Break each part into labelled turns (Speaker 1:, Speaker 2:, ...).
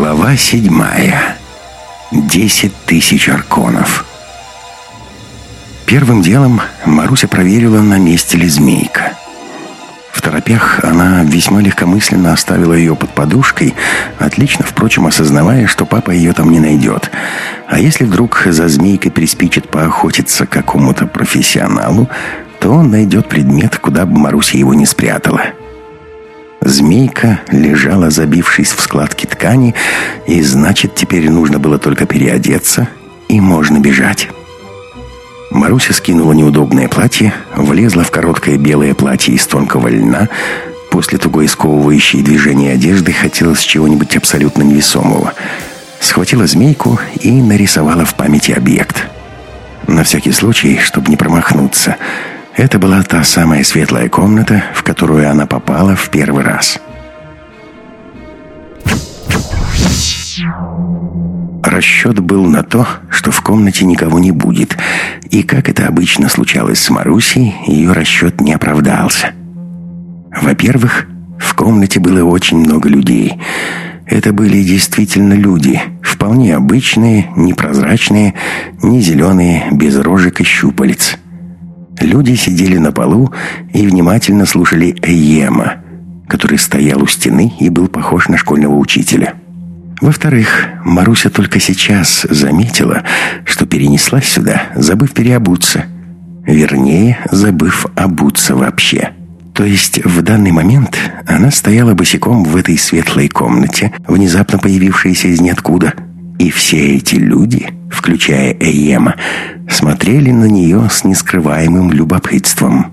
Speaker 1: Глава седьмая. Десять тысяч арконов. Первым делом Маруся проверила, на месте ли змейка. В торопях она весьма легкомысленно оставила ее под подушкой, отлично, впрочем, осознавая, что папа ее там не найдет. А если вдруг за змейкой приспичит поохотиться какому-то профессионалу, то он найдет предмет, куда бы Маруся его не спрятала. Змейка лежала, забившись в складки ткани, и значит, теперь нужно было только переодеться, и можно бежать. Маруся скинула неудобное платье, влезла в короткое белое платье из тонкого льна. После тугой сковывающей движения одежды хотелось чего-нибудь абсолютно невесомого. Схватила змейку и нарисовала в памяти объект. На всякий случай, чтобы не промахнуться – это была та самая светлая комната, в которую она попала в первый раз. Расчет был на то, что в комнате никого не будет, и, как это обычно случалось с Марусей, ее расчет не оправдался. Во-первых, в комнате было очень много людей. Это были действительно люди, вполне обычные, непрозрачные, не зеленые, без рожек и щупалец. Люди сидели на полу и внимательно слушали Эйема, который стоял у стены и был похож на школьного учителя. Во-вторых, Маруся только сейчас заметила, что перенеслась сюда, забыв переобуться. Вернее, забыв обуться вообще. То есть в данный момент она стояла босиком в этой светлой комнате, внезапно появившейся из ниоткуда. И все эти люди, включая Эйема, смотрели на нее с нескрываемым любопытством.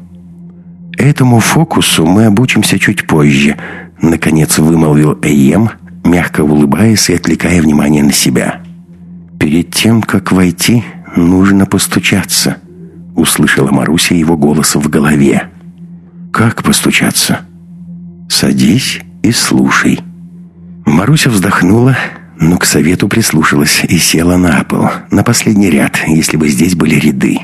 Speaker 1: «Этому фокусу мы обучимся чуть позже», — наконец вымолвил Эйем, мягко улыбаясь и отвлекая внимание на себя. «Перед тем, как войти, нужно постучаться», — услышала Маруся его голос в голове. «Как постучаться?» «Садись и слушай». Маруся вздохнула, но к совету прислушалась и села на пол, на последний ряд, если бы здесь были ряды.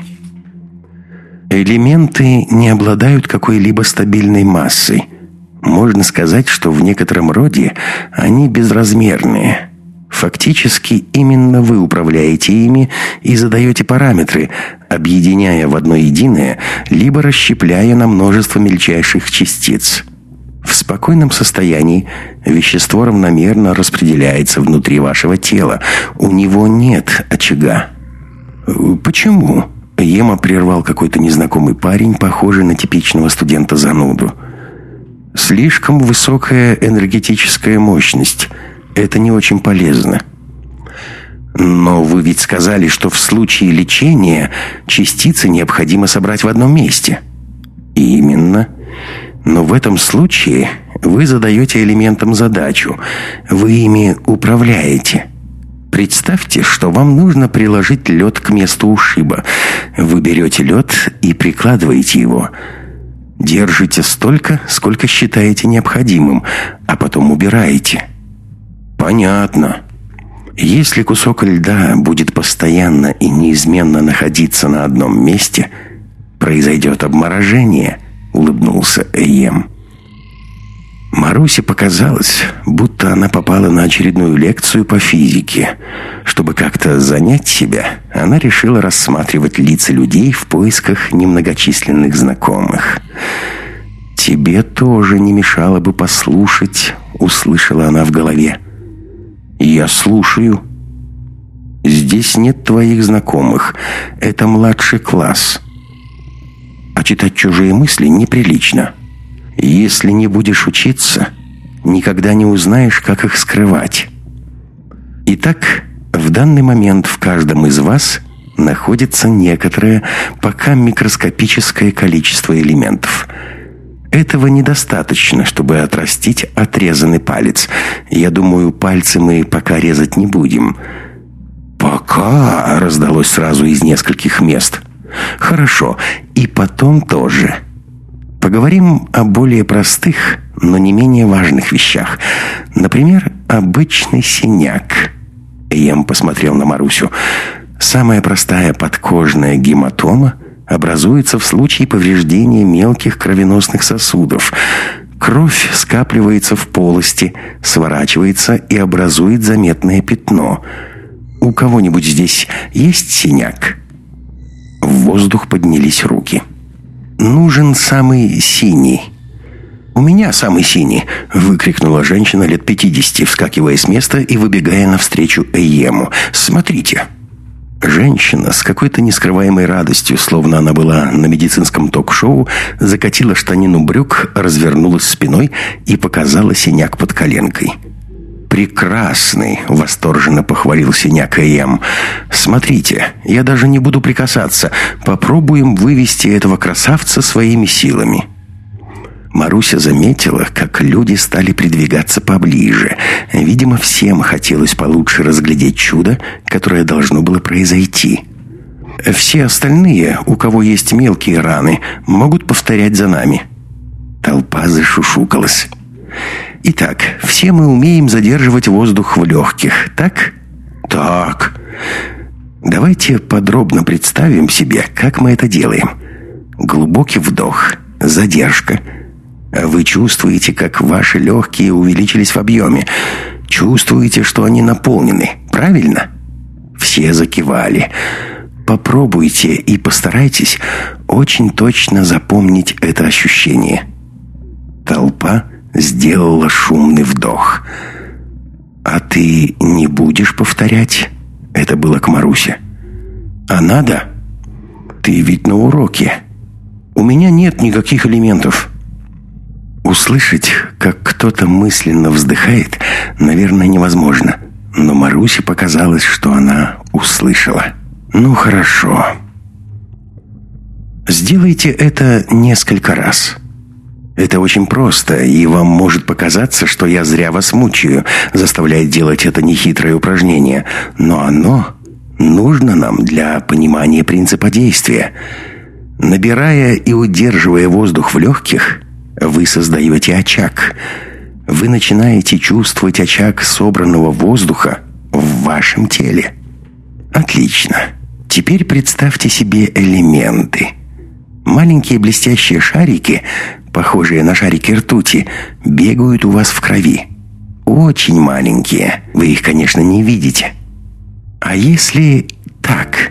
Speaker 1: Элементы не обладают какой-либо стабильной массой. Можно сказать, что в некотором роде они безразмерные. Фактически именно вы управляете ими и задаете параметры, объединяя в одно единое, либо расщепляя на множество мельчайших частиц – в спокойном состоянии вещество равномерно распределяется внутри вашего тела. У него нет очага. Почему? Ема прервал какой-то незнакомый парень, похожий на типичного студента-зануду. Слишком высокая энергетическая мощность. Это не очень полезно. Но вы ведь сказали, что в случае лечения частицы необходимо собрать в одном месте. Именно. Но в этом случае вы задаете элементам задачу. Вы ими управляете. Представьте, что вам нужно приложить лед к месту ушиба. Вы берете лед и прикладываете его. Держите столько, сколько считаете необходимым, а потом убираете. Понятно. Если кусок льда будет постоянно и неизменно находиться на одном месте, произойдет обморожение – улыбнулся Эйем. Марусе показалось, будто она попала на очередную лекцию по физике. Чтобы как-то занять себя, она решила рассматривать лица людей в поисках немногочисленных знакомых. «Тебе тоже не мешало бы послушать», — услышала она в голове. «Я слушаю». «Здесь нет твоих знакомых. Это младший класс читать чужие мысли неприлично. Если не будешь учиться, никогда не узнаешь, как их скрывать. Итак, в данный момент в каждом из вас находится некоторое, пока микроскопическое количество элементов. Этого недостаточно, чтобы отрастить отрезанный палец. Я думаю, пальцы мы пока резать не будем. «Пока!» — раздалось сразу из нескольких мест — Хорошо, и потом тоже. Поговорим о более простых, но не менее важных вещах. Например, обычный синяк. Ем посмотрел на Марусю. Самая простая подкожная гематома образуется в случае повреждения мелких кровеносных сосудов. Кровь скапливается в полости, сворачивается и образует заметное пятно. У кого-нибудь здесь есть синяк? В воздух поднялись руки. «Нужен самый синий». «У меня самый синий!» — выкрикнула женщина лет пятидесяти, вскакивая с места и выбегая навстречу Эйему. «Смотрите!» Женщина с какой-то нескрываемой радостью, словно она была на медицинском ток-шоу, закатила штанину брюк, развернулась спиной и показала синяк под коленкой. «Прекрасный!» — восторженно похвалил синяк Эм. «Смотрите, я даже не буду прикасаться. Попробуем вывести этого красавца своими силами». Маруся заметила, как люди стали придвигаться поближе. Видимо, всем хотелось получше разглядеть чудо, которое должно было произойти. Все остальные, у кого есть мелкие раны, могут повторять за нами. Толпа зашушукалась. Итак, все мы умеем задерживать воздух в легких, так? Так. Давайте подробно представим себе, как мы это делаем. Глубокий вдох, задержка – вы чувствуете, как ваши легкие увеличились в объеме. Чувствуете, что они наполнены. Правильно? Все закивали. Попробуйте и постарайтесь очень точно запомнить это ощущение. Толпа сделала шумный вдох. «А ты не будешь повторять?» Это было к Марусе. «А надо?» «Ты ведь на уроке. У меня нет никаких элементов». Услышать, как кто-то мысленно вздыхает, наверное, невозможно. Но Марусе показалось, что она услышала. «Ну, хорошо. Сделайте это несколько раз». Это очень просто, и вам может показаться, что я зря вас мучаю, заставляя делать это нехитрое упражнение. Но оно нужно нам для понимания принципа действия. Набирая и удерживая воздух в легких, вы создаете очаг. Вы начинаете чувствовать очаг собранного воздуха в вашем теле. Отлично. Теперь представьте себе элементы. Маленькие блестящие шарики, похожие на шарики ртути, бегают у вас в крови. Очень маленькие. Вы их, конечно, не видите. А если так?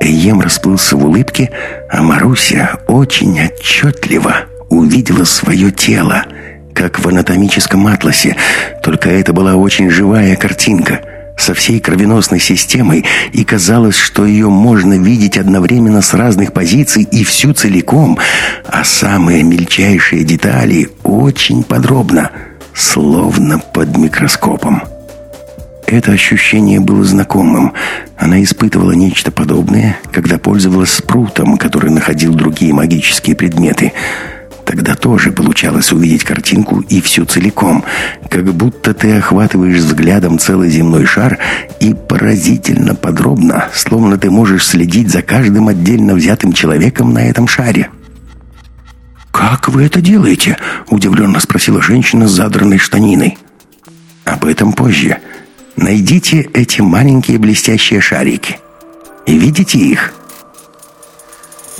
Speaker 1: Эем расплылся в улыбке, а Маруся очень отчетливо увидела свое тело, как в анатомическом атласе, только это была очень живая картинка со всей кровеносной системой, и казалось, что ее можно видеть одновременно с разных позиций и всю целиком, а самые мельчайшие детали очень подробно, словно под микроскопом. Это ощущение было знакомым. Она испытывала нечто подобное, когда пользовалась спрутом, который находил другие магические предметы – Тогда тоже получалось увидеть картинку и всю целиком, как будто ты охватываешь взглядом целый земной шар и поразительно подробно, словно ты можешь следить за каждым отдельно взятым человеком на этом шаре. «Как вы это делаете?» – удивленно спросила женщина с задранной штаниной. «Об этом позже. Найдите эти маленькие блестящие шарики. И видите их?»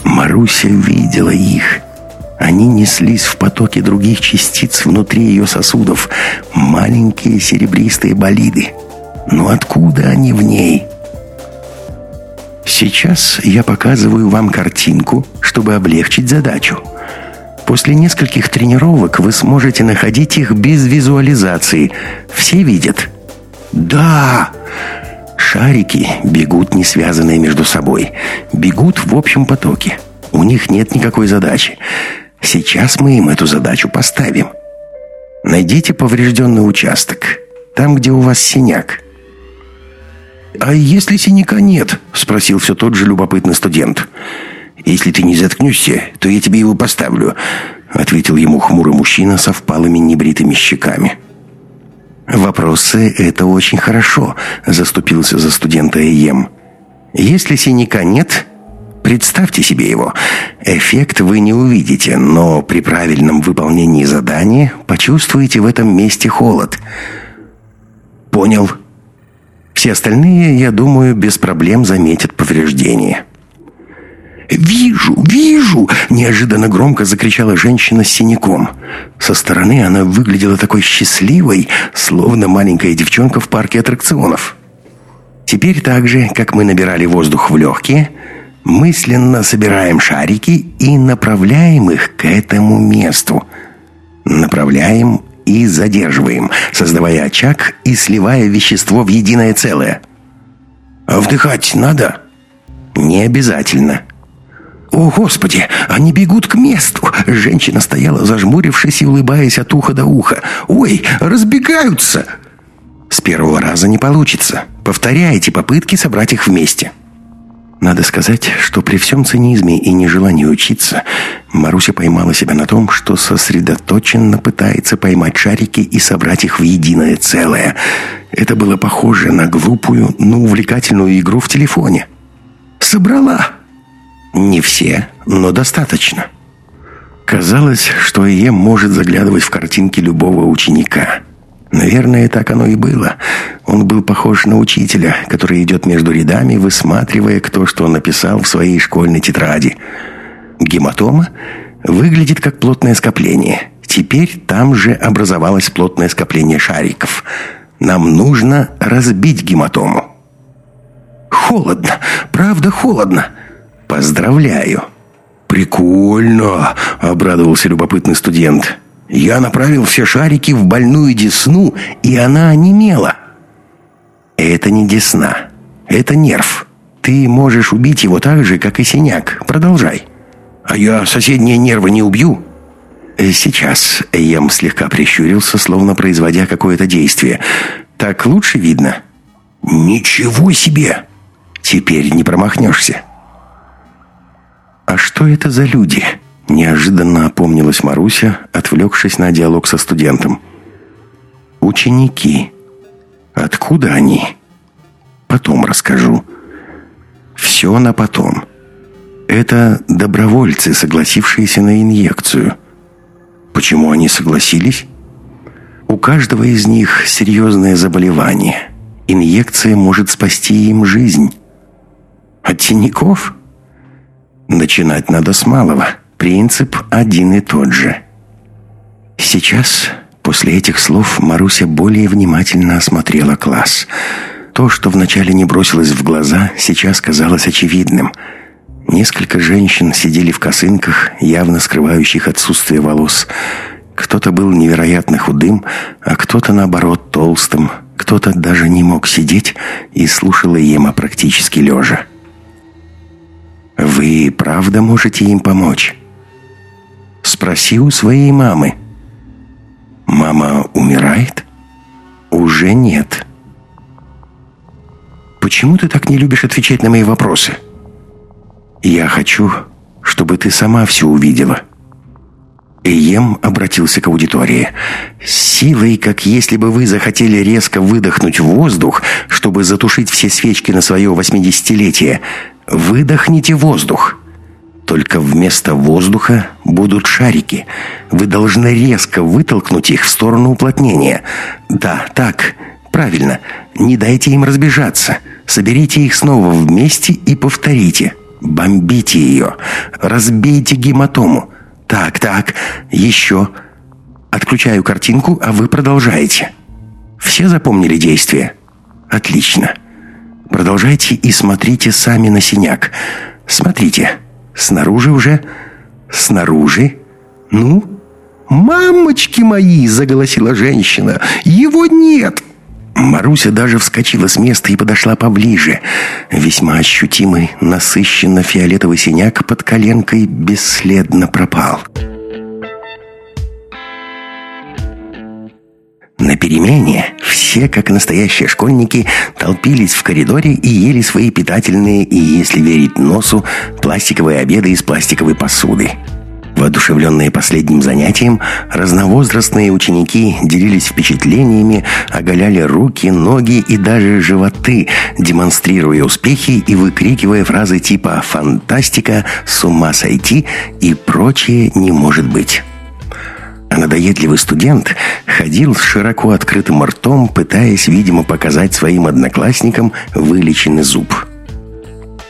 Speaker 1: Маруся видела их – они неслись в потоке других частиц внутри ее сосудов, маленькие серебристые болиды. Но откуда они в ней? Сейчас я показываю вам картинку, чтобы облегчить задачу. После нескольких тренировок вы сможете находить их без визуализации. Все видят? Да! Шарики бегут не связанные между собой. Бегут в общем потоке. У них нет никакой задачи. Сейчас мы им эту задачу поставим. Найдите поврежденный участок. Там, где у вас синяк. «А если синяка нет?» – спросил все тот же любопытный студент. «Если ты не заткнешься, то я тебе его поставлю», – ответил ему хмурый мужчина со впалыми небритыми щеками. «Вопросы – это очень хорошо», – заступился за студента Эем. «Если синяка нет, Представьте себе его. Эффект вы не увидите, но при правильном выполнении задания почувствуете в этом месте холод. Понял. Все остальные, я думаю, без проблем заметят повреждения. «Вижу, вижу!» – неожиданно громко закричала женщина с синяком. Со стороны она выглядела такой счастливой, словно маленькая девчонка в парке аттракционов. Теперь так же, как мы набирали воздух в легкие, мысленно собираем шарики и направляем их к этому месту. Направляем и задерживаем, создавая очаг и сливая вещество в единое целое. «А вдыхать надо?» «Не обязательно». «О, Господи! Они бегут к месту!» Женщина стояла, зажмурившись и улыбаясь от уха до уха. «Ой, разбегаются!» «С первого раза не получится. Повторяйте попытки собрать их вместе». Надо сказать, что при всем цинизме и нежелании учиться, Маруся поймала себя на том, что сосредоточенно пытается поймать шарики и собрать их в единое целое. Это было похоже на глупую, но увлекательную игру в телефоне. «Собрала!» Не все, но достаточно. Казалось, что Ем может заглядывать в картинки любого ученика – Наверное, так оно и было. Он был похож на учителя, который идет между рядами, высматривая, кто что написал в своей школьной тетради. Гематома выглядит как плотное скопление. Теперь там же образовалось плотное скопление шариков. Нам нужно разбить гематому. Холодно, правда холодно. Поздравляю. Прикольно, обрадовался любопытный студент. Я направил все шарики в больную десну, и она онемела. Это не десна. Это нерв. Ты можешь убить его так же, как и синяк. Продолжай. А я соседние нервы не убью? Э, сейчас Ем слегка прищурился, словно производя какое-то действие. Так лучше видно? Ничего себе! Теперь не промахнешься. А что это за люди? Неожиданно опомнилась Маруся, отвлекшись на диалог со студентом. «Ученики. Откуда они?» «Потом расскажу. Все на потом. Это добровольцы, согласившиеся на инъекцию. Почему они согласились?» «У каждого из них серьезное заболевание. Инъекция может спасти им жизнь». «От синяков?» «Начинать надо с малого». Принцип один и тот же. Сейчас, после этих слов, Маруся более внимательно осмотрела класс. То, что вначале не бросилось в глаза, сейчас казалось очевидным. Несколько женщин сидели в косынках, явно скрывающих отсутствие волос. Кто-то был невероятно худым, а кто-то, наоборот, толстым. Кто-то даже не мог сидеть и слушал Ема практически лежа. «Вы правда можете им помочь?» Спроси у своей мамы. Мама умирает? Уже нет. Почему ты так не любишь отвечать на мои вопросы? Я хочу, чтобы ты сама все увидела. Эем обратился к аудитории. «Силой, как если бы вы захотели резко выдохнуть воздух, чтобы затушить все свечки на свое восьмидесятилетие, выдохните воздух. Только вместо воздуха будут шарики. Вы должны резко вытолкнуть их в сторону уплотнения. Да, так, правильно. Не дайте им разбежаться. Соберите их снова вместе и повторите. Бомбите ее. Разбейте гематому. Так, так, еще. Отключаю картинку, а вы продолжаете. Все запомнили действие? Отлично. Продолжайте и смотрите сами на синяк. Смотрите. Снаружи уже? Снаружи? Ну? «Мамочки мои!» – заголосила женщина. «Его нет!» Маруся даже вскочила с места и подошла поближе. Весьма ощутимый, насыщенно фиолетовый синяк под коленкой бесследно пропал. На перемене все, как настоящие школьники, толпились в коридоре и ели свои питательные и, если верить носу, пластиковые обеды из пластиковой посуды. Воодушевленные последним занятием, разновозрастные ученики делились впечатлениями, оголяли руки, ноги и даже животы, демонстрируя успехи и выкрикивая фразы типа «фантастика», «с ума сойти» и прочее «не может быть». А надоедливый студент ходил с широко открытым ртом, пытаясь, видимо, показать своим одноклассникам вылеченный зуб.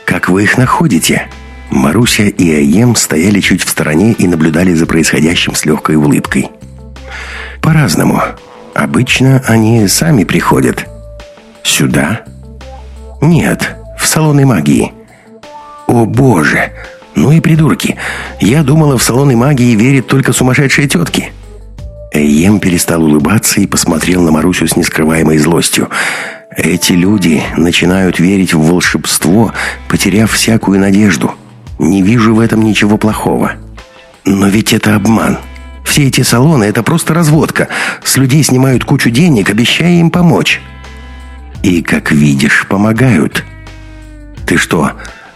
Speaker 1: «Как вы их находите?» Маруся и Аем стояли чуть в стороне и наблюдали за происходящим с легкой улыбкой. По-разному. Обычно они сами приходят. Сюда? Нет, в салоны магии. О боже! Ну и придурки. Я думала, в салоны магии верят только сумасшедшие тетки. Эйем перестал улыбаться и посмотрел на Марусю с нескрываемой злостью. Эти люди начинают верить в волшебство, потеряв всякую надежду. Не вижу в этом ничего плохого. Но ведь это обман. Все эти салоны – это просто разводка. С людей снимают кучу денег, обещая им помочь. И, как видишь, помогают. Ты что,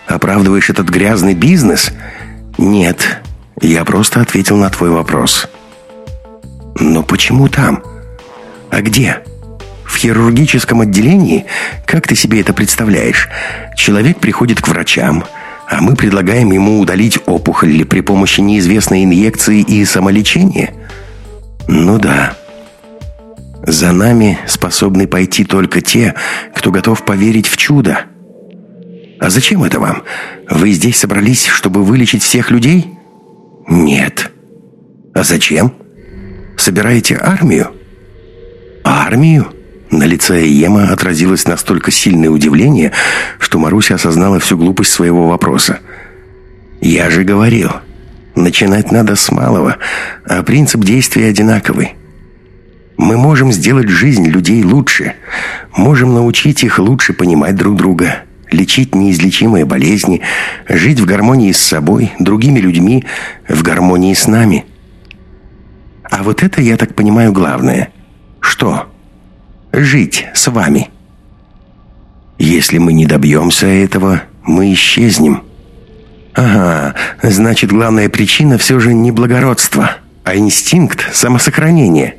Speaker 1: оправдываешь этот грязный бизнес? Нет, я просто ответил на твой вопрос. Но почему там? А где? В хирургическом отделении? Как ты себе это представляешь? Человек приходит к врачам, а мы предлагаем ему удалить опухоль при помощи неизвестной инъекции и самолечения? Ну да. За нами способны пойти только те, кто готов поверить в чудо. А зачем это вам? Вы здесь собрались, чтобы вылечить всех людей? Нет. А зачем? Собираете армию? Армию? На лице Ема отразилось настолько сильное удивление, что Маруся осознала всю глупость своего вопроса. «Я же говорил, начинать надо с малого, а принцип действия одинаковый. Мы можем сделать жизнь людей лучше, можем научить их лучше понимать друг друга, лечить неизлечимые болезни, жить в гармонии с собой, другими людьми, в гармонии с нами. А вот это, я так понимаю, главное. Что?» жить с вами. Если мы не добьемся этого, мы исчезнем. Ага, значит, главная причина все же не благородство, а инстинкт самосохранения.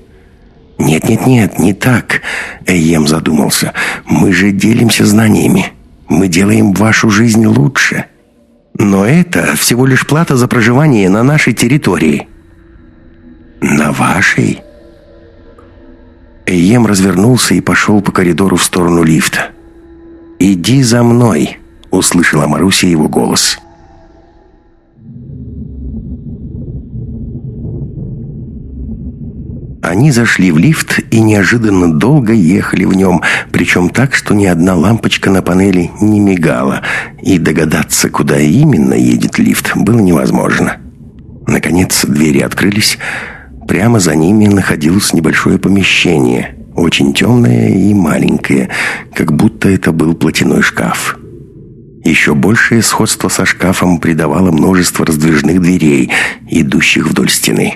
Speaker 1: Нет-нет-нет, не так, Эйем задумался. Мы же делимся знаниями. Мы делаем вашу жизнь лучше. Но это всего лишь плата за проживание на нашей территории. На вашей? Эйем развернулся и пошел по коридору в сторону лифта. «Иди за мной!» — услышала Маруся его голос. Они зашли в лифт и неожиданно долго ехали в нем, причем так, что ни одна лампочка на панели не мигала, и догадаться, куда именно едет лифт, было невозможно. Наконец двери открылись, Прямо за ними находилось небольшое помещение, очень темное и маленькое, как будто это был платяной шкаф. Еще большее сходство со шкафом придавало множество раздвижных дверей, идущих вдоль стены.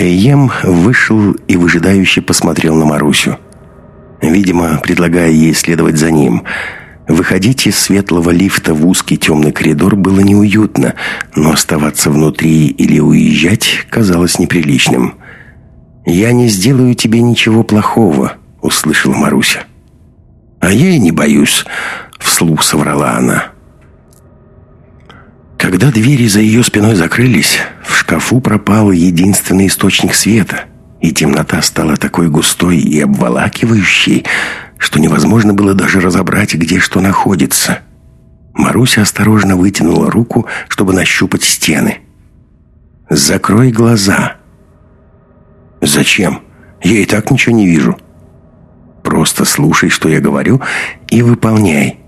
Speaker 1: Эйем вышел и выжидающе посмотрел на Марусю. Видимо, предлагая ей следовать за ним – Выходить из светлого лифта в узкий темный коридор было неуютно, но оставаться внутри или уезжать казалось неприличным. «Я не сделаю тебе ничего плохого», — услышала Маруся. «А я и не боюсь», — вслух соврала она. Когда двери за ее спиной закрылись, шкафу пропал единственный источник света, и темнота стала такой густой и обволакивающей, что невозможно было даже разобрать, где что находится. Маруся осторожно вытянула руку, чтобы нащупать стены. «Закрой глаза». «Зачем? Я и так ничего не вижу». «Просто слушай, что я говорю, и выполняй».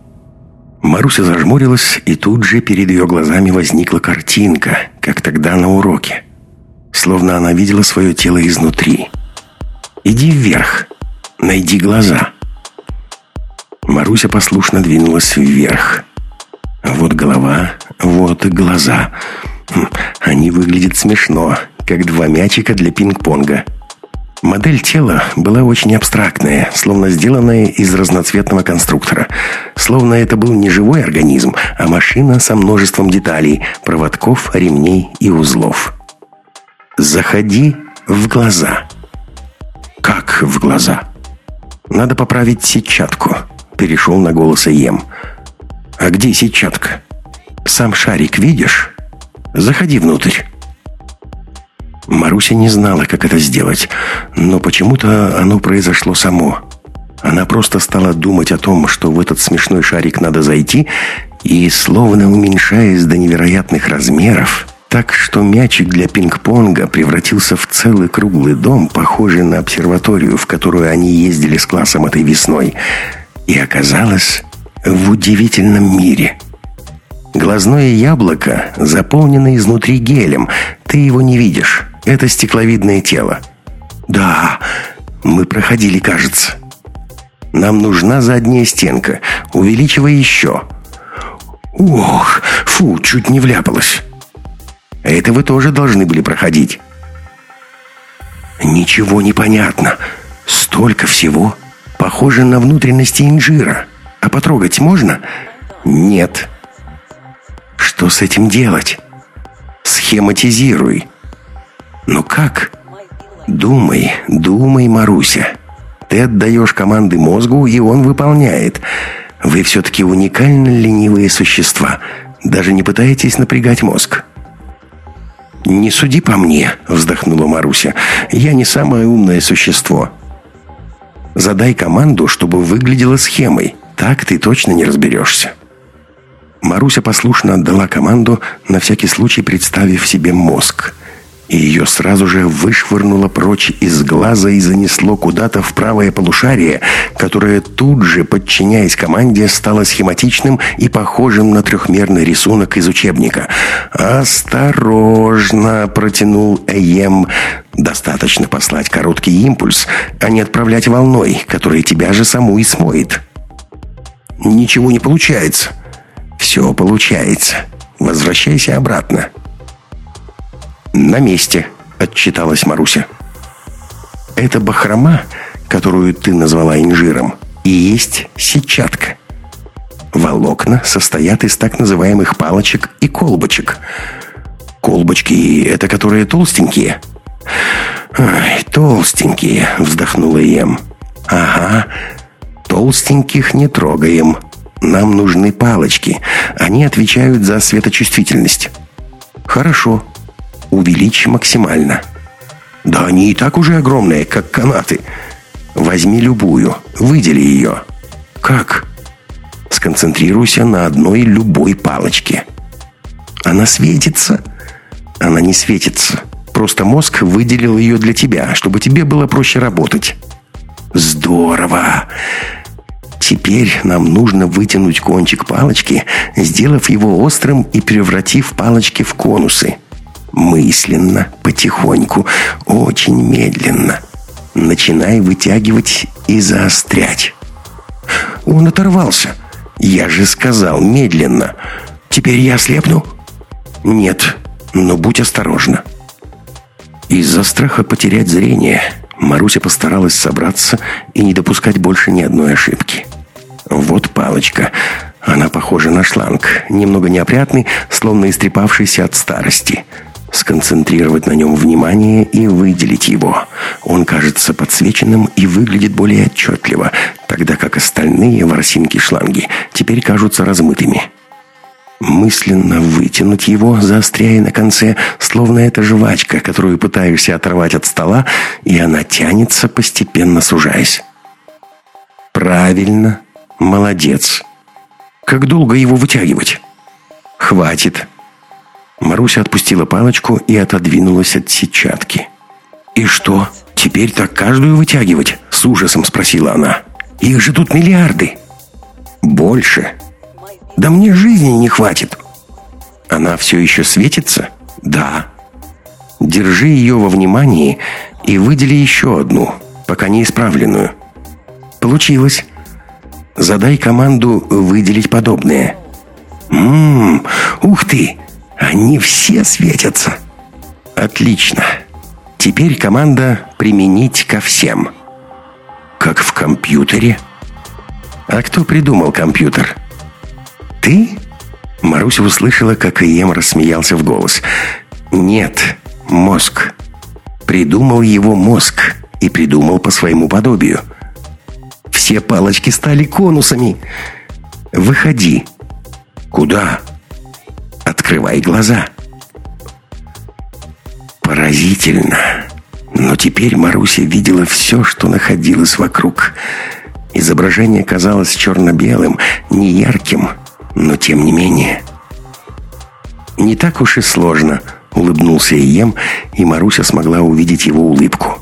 Speaker 1: Маруся зажмурилась, и тут же перед ее глазами возникла картинка, как тогда на уроке. Словно она видела свое тело изнутри. «Иди вверх, найди глаза». Маруся послушно двинулась вверх. Вот голова, вот глаза. Хм, они выглядят смешно, как два мячика для пинг-понга. Модель тела была очень абстрактная, словно сделанная из разноцветного конструктора. Словно это был не живой организм, а машина со множеством деталей, проводков, ремней и узлов. «Заходи в глаза». «Как в глаза?» «Надо поправить сетчатку» перешел на голос Ем. «А где сетчатка? Сам шарик видишь? Заходи внутрь». Маруся не знала, как это сделать, но почему-то оно произошло само. Она просто стала думать о том, что в этот смешной шарик надо зайти, И, словно уменьшаясь до невероятных размеров, так что мячик для пинг-понга превратился в целый круглый дом, похожий на обсерваторию, в которую они ездили с классом этой весной, и оказалось в удивительном мире. Глазное яблоко заполнено изнутри гелем, ты его не видишь, это стекловидное тело. Да, мы проходили, кажется. Нам нужна задняя стенка, увеличивай еще. Ох, фу, чуть не вляпалась. Это вы тоже должны были проходить. Ничего не понятно. Столько всего. Похоже на внутренности инжира. А потрогать можно? Нет. Что с этим делать? Схематизируй. Но как? Думай, думай, Маруся. Ты отдаешь команды мозгу, и он выполняет. Вы все-таки уникально ленивые существа. Даже не пытаетесь напрягать мозг. «Не суди по мне», — вздохнула Маруся. «Я не самое умное существо». «Задай команду, чтобы выглядела схемой. Так ты точно не разберешься». Маруся послушно отдала команду, на всякий случай представив себе мозг и ее сразу же вышвырнуло прочь из глаза и занесло куда-то в правое полушарие, которое тут же, подчиняясь команде, стало схематичным и похожим на трехмерный рисунок из учебника. «Осторожно!» — протянул Эем. «Достаточно послать короткий импульс, а не отправлять волной, которая тебя же саму и смоет». «Ничего не получается». «Все получается. Возвращайся обратно». «На месте», — отчиталась Маруся. «Это бахрома, которую ты назвала инжиром, и есть сетчатка. Волокна состоят из так называемых палочек и колбочек. Колбочки — это которые толстенькие?» «Ай, толстенькие», — вздохнула Ем. «Ага, толстеньких не трогаем. Нам нужны палочки. Они отвечают за светочувствительность». «Хорошо», увеличь максимально. Да они и так уже огромные, как канаты. Возьми любую, выдели ее. Как? Сконцентрируйся на одной любой палочке. Она светится? Она не светится. Просто мозг выделил ее для тебя, чтобы тебе было проще работать. Здорово! Теперь нам нужно вытянуть кончик палочки, сделав его острым и превратив палочки в конусы. Мысленно, потихоньку, очень медленно. Начинай вытягивать и заострять. Он оторвался. Я же сказал медленно. Теперь я ослепну? Нет, но будь осторожна. Из-за страха потерять зрение Маруся постаралась собраться и не допускать больше ни одной ошибки. Вот палочка. Она похожа на шланг, немного неопрятный, словно истрепавшийся от старости сконцентрировать на нем внимание и выделить его. Он кажется подсвеченным и выглядит более отчетливо, тогда как остальные ворсинки-шланги теперь кажутся размытыми. Мысленно вытянуть его, заостряя на конце, словно это жвачка, которую пытаешься оторвать от стола, и она тянется, постепенно сужаясь. «Правильно. Молодец. Как долго его вытягивать?» «Хватит. Маруся отпустила палочку и отодвинулась от сетчатки. «И что, теперь так каждую вытягивать?» – с ужасом спросила она. «Их же тут миллиарды!» «Больше!» «Да мне жизни не хватит!» «Она все еще светится?» «Да». «Держи ее во внимании и выдели еще одну, пока не исправленную». «Получилось. Задай команду выделить подобное». «Ммм, ух ты! Они все светятся. Отлично. Теперь команда применить ко всем. Как в компьютере. А кто придумал компьютер? Ты? Маруся услышала, как Ием рассмеялся в голос. Нет, мозг. Придумал его мозг и придумал по своему подобию. Все палочки стали конусами. Выходи. Куда? Открывай глаза. Поразительно. Но теперь Маруся видела все, что находилось вокруг. Изображение казалось черно-белым, неярким, Но тем не менее... «Не так уж и сложно», — улыбнулся Ием, и Маруся смогла увидеть его улыбку.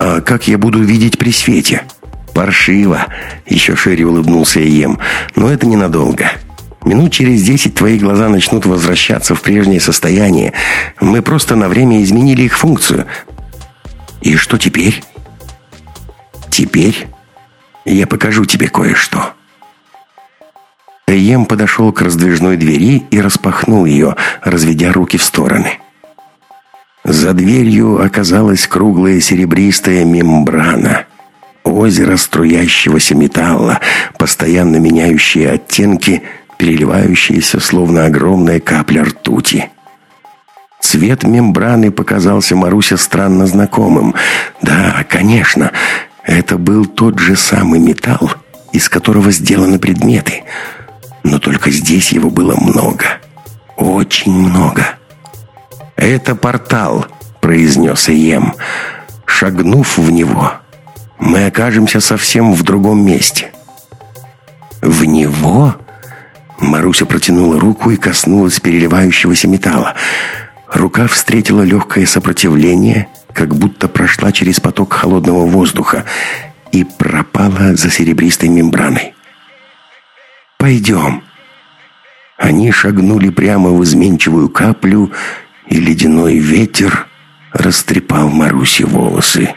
Speaker 1: «А как я буду видеть при свете?» «Паршиво!» — еще шире улыбнулся Ием. «Но это ненадолго. Минут через десять твои глаза начнут возвращаться в прежнее состояние. Мы просто на время изменили их функцию. И что теперь?» «Теперь я покажу тебе кое-что». Эйем подошел к раздвижной двери и распахнул ее, разведя руки в стороны. За дверью оказалась круглая серебристая мембрана. Озеро струящегося металла, постоянно меняющие оттенки, переливающиеся, словно огромная капля ртути. Цвет мембраны показался Марусе странно знакомым. Да, конечно, это был тот же самый металл, из которого сделаны предметы — но только здесь его было много. Очень много. «Это портал», — произнес Ием. «Шагнув в него, мы окажемся совсем в другом месте». «В него?» Маруся протянула руку и коснулась переливающегося металла. Рука встретила легкое сопротивление, как будто прошла через поток холодного воздуха и пропала за серебристой мембраной. «Пойдем». Они шагнули прямо в изменчивую каплю, и ледяной ветер растрепал Марусе волосы.